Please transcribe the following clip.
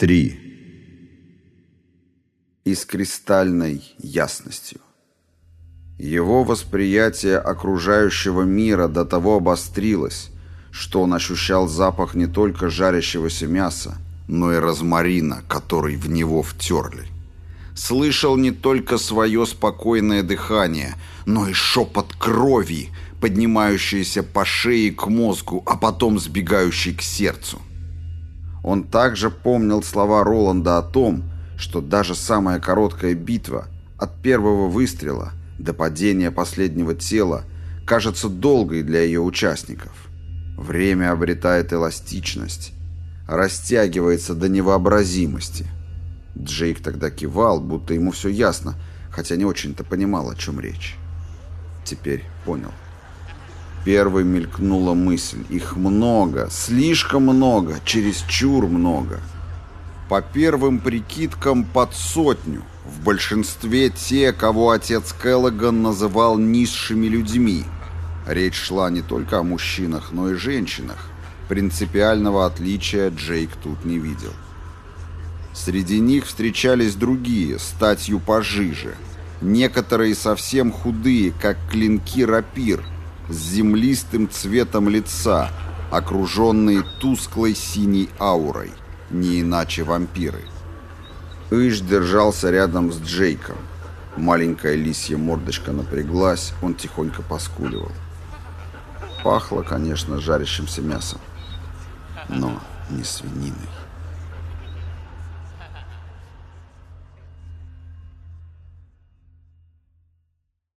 3. И с кристальной ясностью. Его восприятие окружающего мира до того обострилось, что он ощущал запах не только жарящегося мяса, но и розмарина, который в него втерли. Слышал не только свое спокойное дыхание, но и шепот крови, поднимающийся по шее к мозгу, а потом сбегающий к сердцу. Он также помнил слова Роланда о том, что даже самая короткая битва от первого выстрела до падения последнего тела кажется долгой для ее участников. Время обретает эластичность, растягивается до невообразимости. Джейк тогда кивал, будто ему все ясно, хотя не очень-то понимал, о чем речь. Теперь понял. Первой мелькнула мысль. Их много, слишком много, чересчур много. По первым прикидкам под сотню. В большинстве те, кого отец Келлоган называл низшими людьми. Речь шла не только о мужчинах, но и женщинах. Принципиального отличия Джейк тут не видел. Среди них встречались другие, статью пожиже. Некоторые совсем худые, как клинки рапир – с землистым цветом лица, окруженные тусклой синей аурой, не иначе вампиры. Иш держался рядом с Джейком. Маленькая лисья мордочка напряглась, он тихонько поскуливал. Пахло, конечно, жарящимся мясом, но не свининой.